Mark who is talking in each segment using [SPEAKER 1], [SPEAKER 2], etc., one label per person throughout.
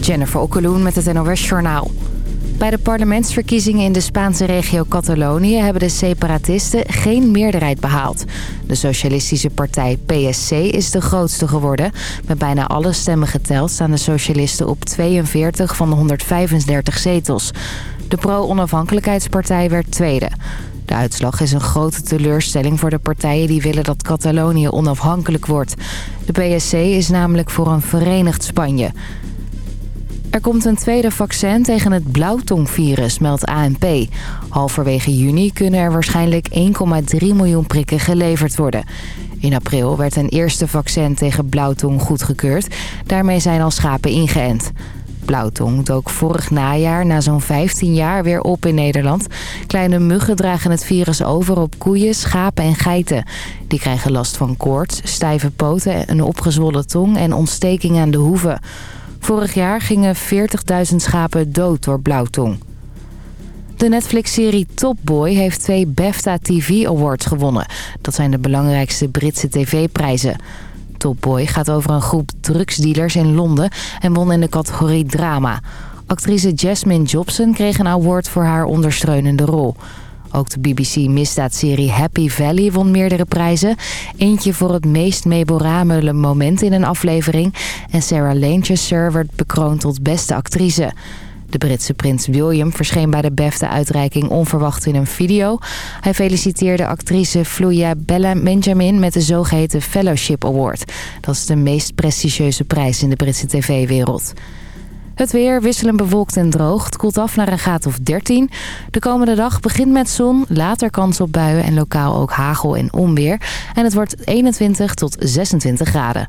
[SPEAKER 1] Jennifer Okkeloen met het NOS Journaal. Bij de parlementsverkiezingen in de Spaanse regio Catalonië... hebben de separatisten geen meerderheid behaald. De socialistische partij PSC is de grootste geworden. Met bijna alle stemmen geteld staan de socialisten op 42 van de 135 zetels. De pro-onafhankelijkheidspartij werd tweede. De uitslag is een grote teleurstelling voor de partijen die willen dat Catalonië onafhankelijk wordt. De PSC is namelijk voor een verenigd Spanje... Er komt een tweede vaccin tegen het blauwtongvirus, meldt ANP. Halverwege juni kunnen er waarschijnlijk 1,3 miljoen prikken geleverd worden. In april werd een eerste vaccin tegen blauwtong goedgekeurd. Daarmee zijn al schapen ingeënt. Blauwtong dook vorig najaar na zo'n 15 jaar weer op in Nederland. Kleine muggen dragen het virus over op koeien, schapen en geiten. Die krijgen last van koorts, stijve poten, een opgezwollen tong en ontsteking aan de hoeven. Vorig jaar gingen 40.000 schapen dood door blauwtong. De Netflix-serie Top Boy heeft twee BAFTA TV Awards gewonnen. Dat zijn de belangrijkste Britse tv-prijzen. Top Boy gaat over een groep drugsdealers in Londen en won in de categorie drama. Actrice Jasmine Jobson kreeg een award voor haar ondersteunende rol. Ook de BBC-misdaadserie Happy Valley won meerdere prijzen. Eentje voor het meest memorabele moment in een aflevering. En Sarah Lanchester werd bekroond tot beste actrice. De Britse prins William verscheen bij de BAFTA-uitreiking onverwacht in een video. Hij feliciteerde actrice Fluya Bella Benjamin met de zogeheten Fellowship Award. Dat is de meest prestigieuze prijs in de Britse tv-wereld. Het weer wisselend bewolkt en droog. Het koelt af naar een graad of 13. De komende dag begint met zon, later kans op buien en lokaal ook hagel en onweer. En het wordt 21 tot 26 graden.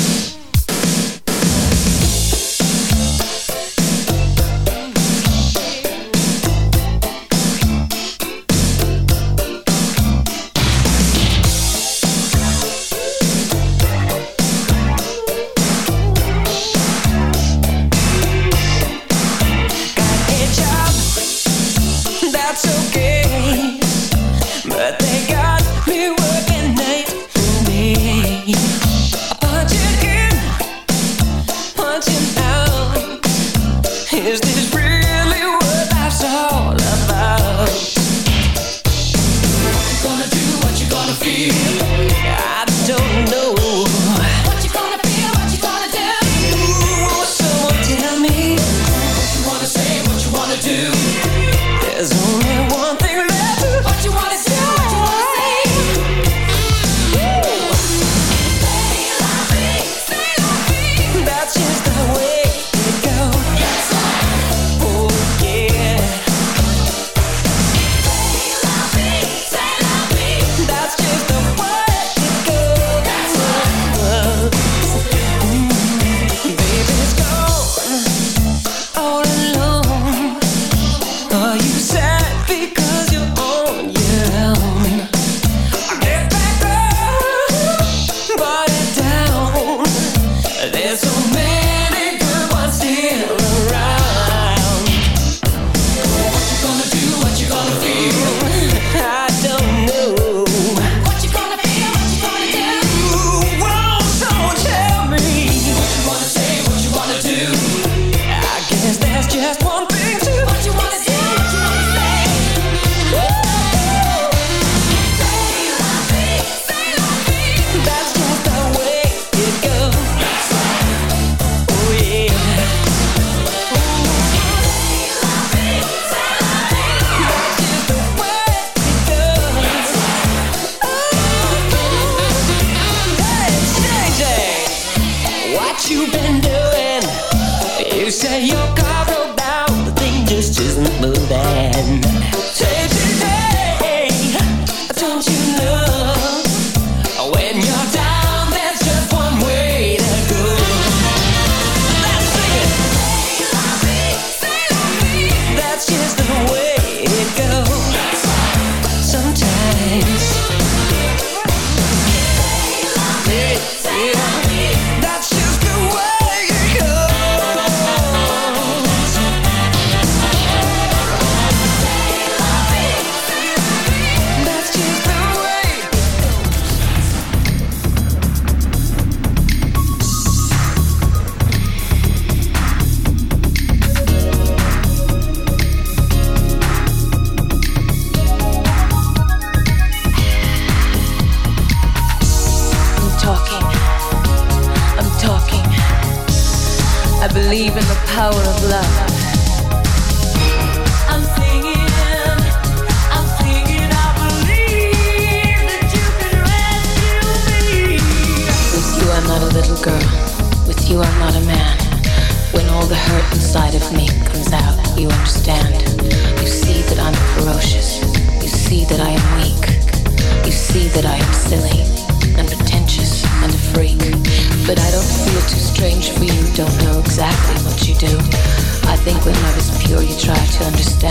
[SPEAKER 2] don't know exactly what you do. I think when I was pure, you tried to understand.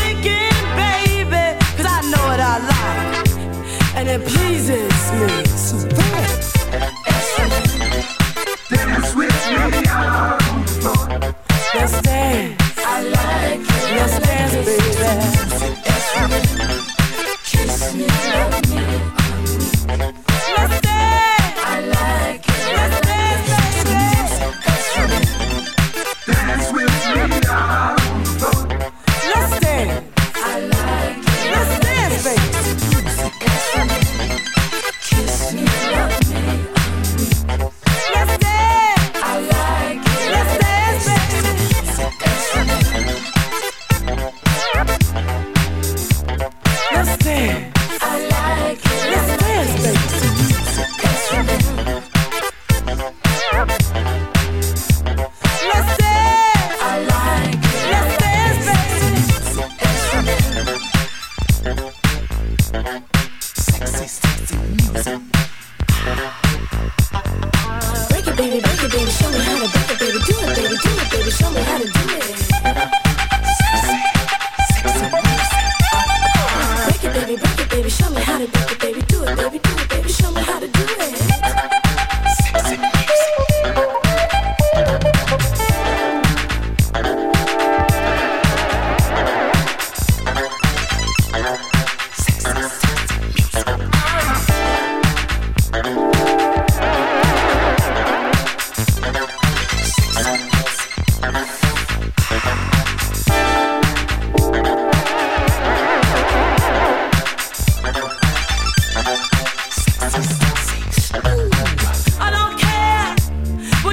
[SPEAKER 2] thinking, baby, cause I know what I like, and it pleases me. So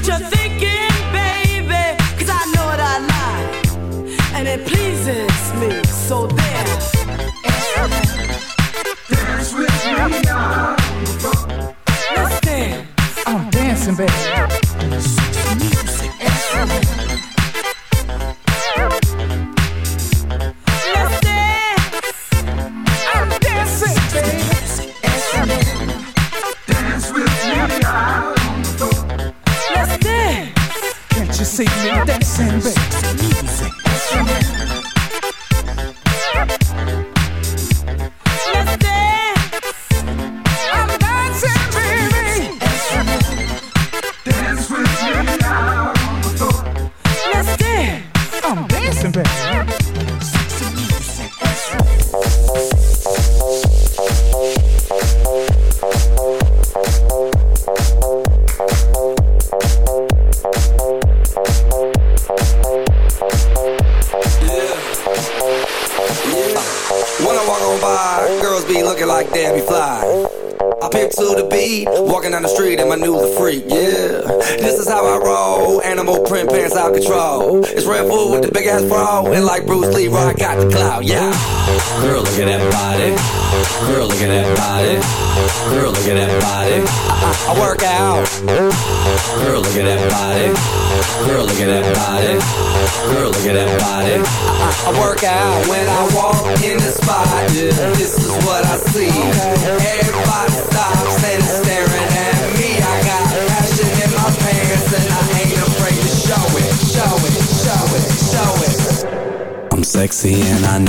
[SPEAKER 2] what you're thinking, baby. Cause I know that I lie, and it pleases.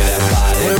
[SPEAKER 3] got a body.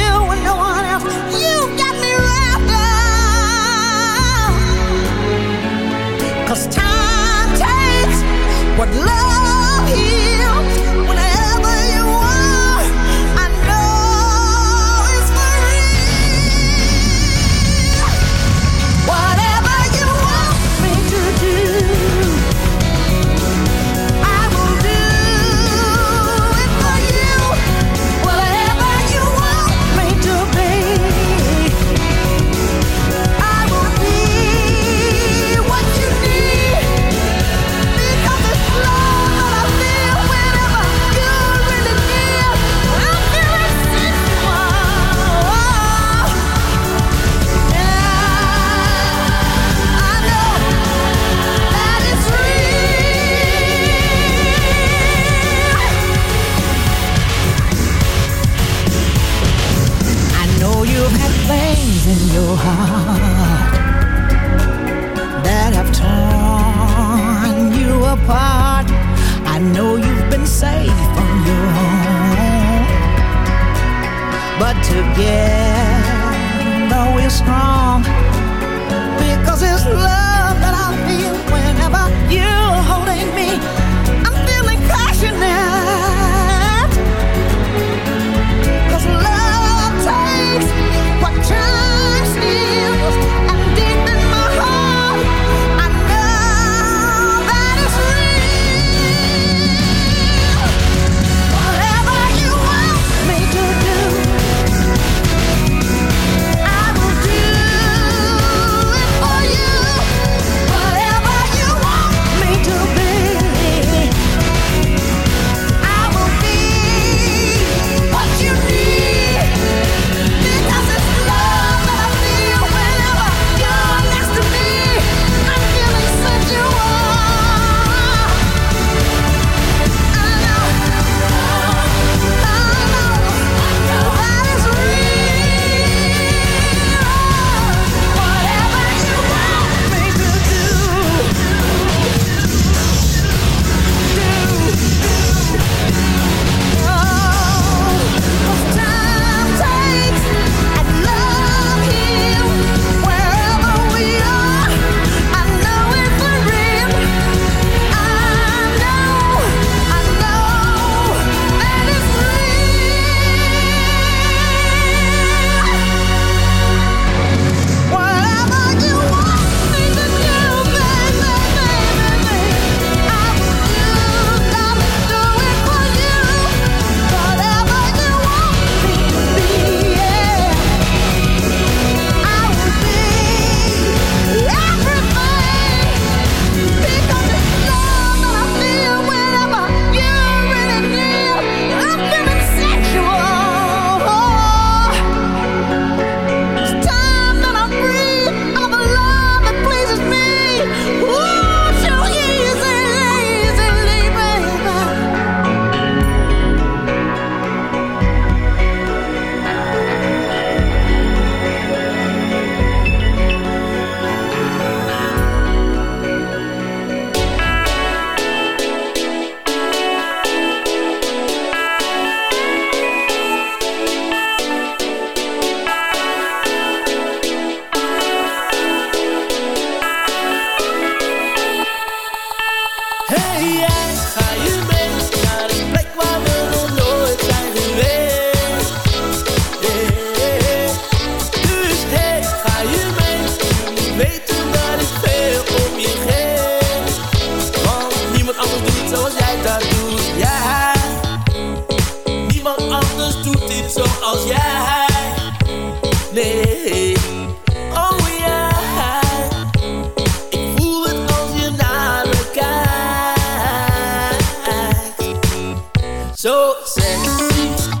[SPEAKER 4] what love so sexy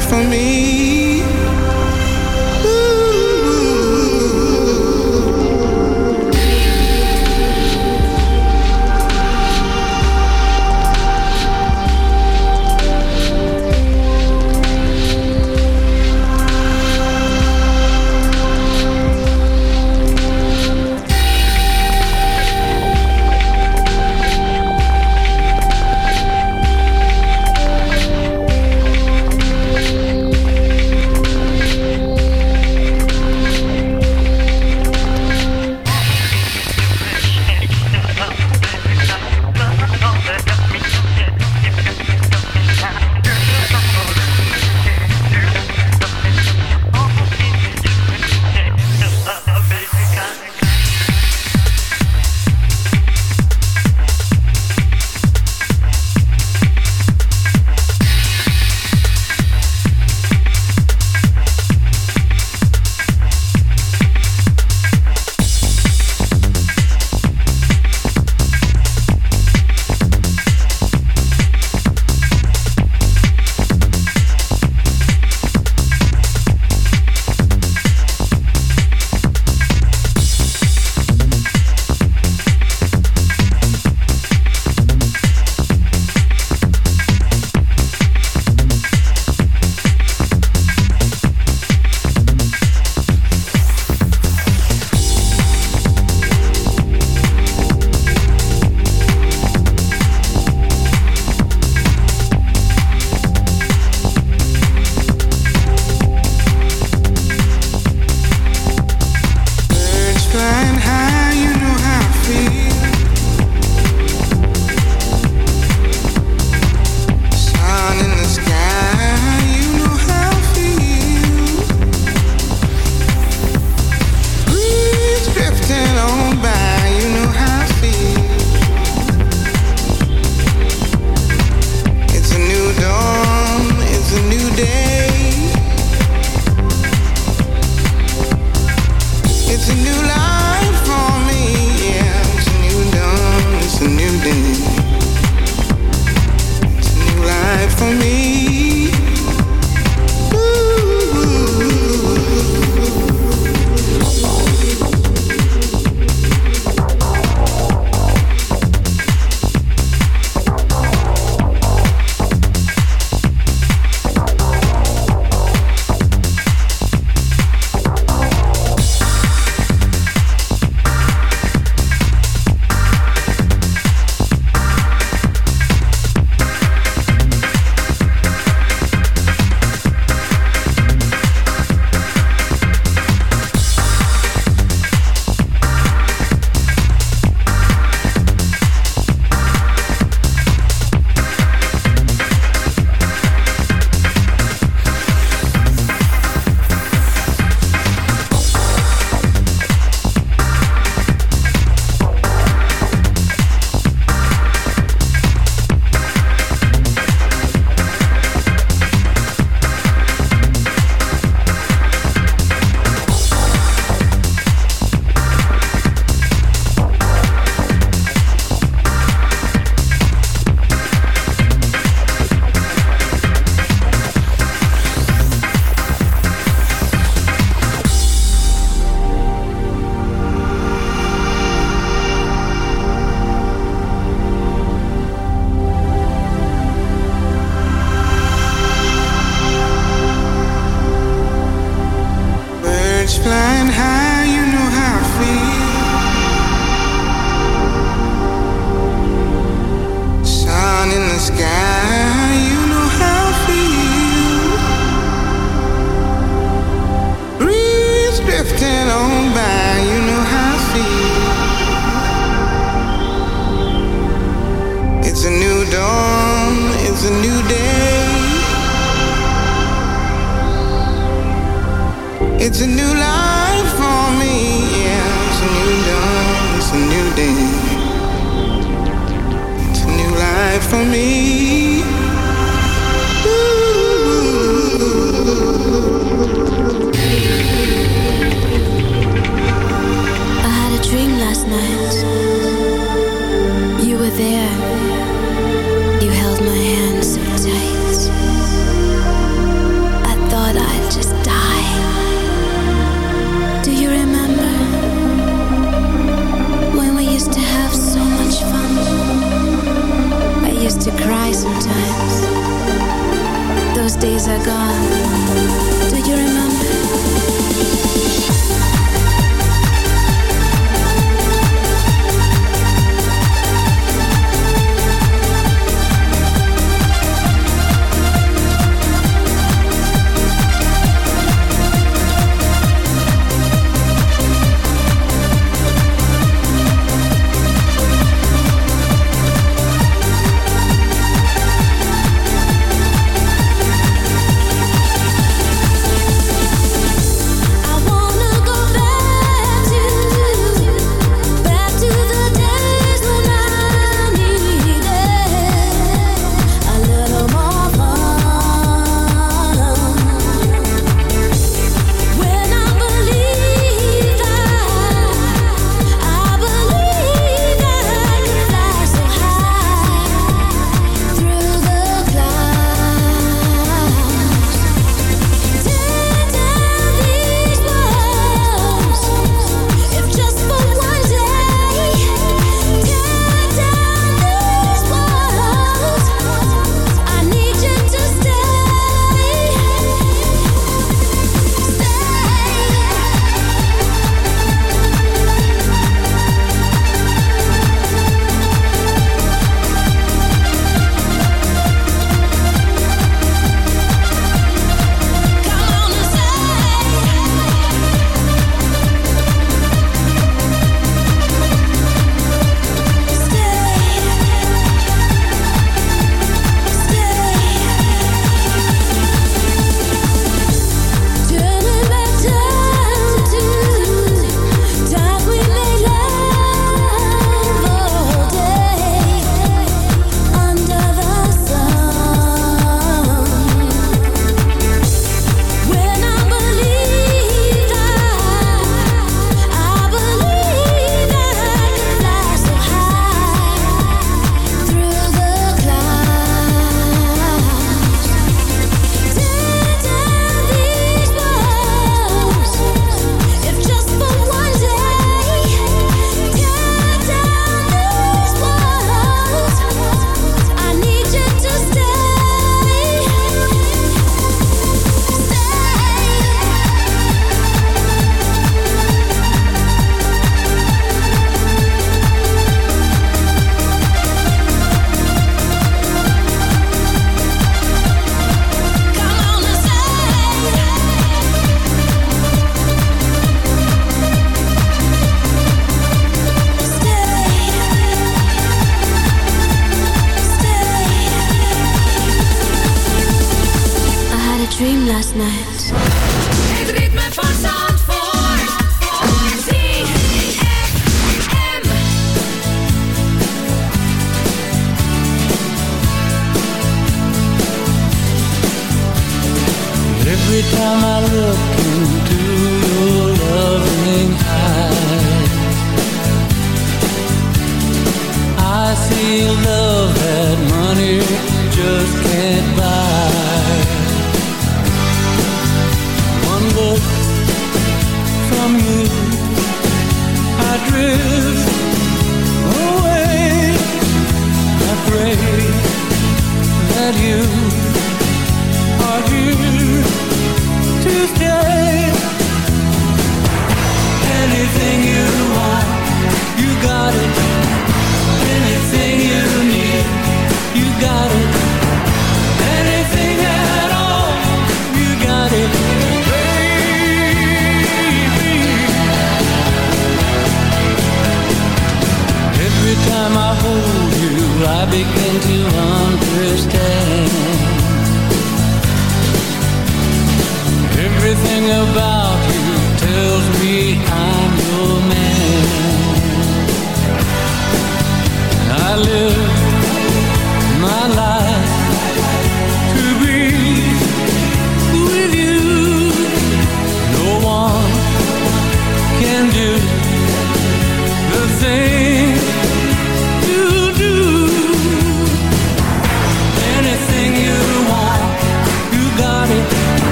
[SPEAKER 5] for
[SPEAKER 6] me.